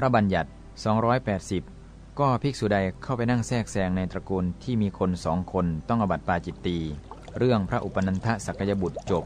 พระบัญญัติ 280 ก็ภิกษุใดเข้าไปนั่งแทรกแซงในตระกูลที่มีคนสองคนต้องอบัติปาจิตตี เรื่องพระอุปนันทสักยบุตรจบ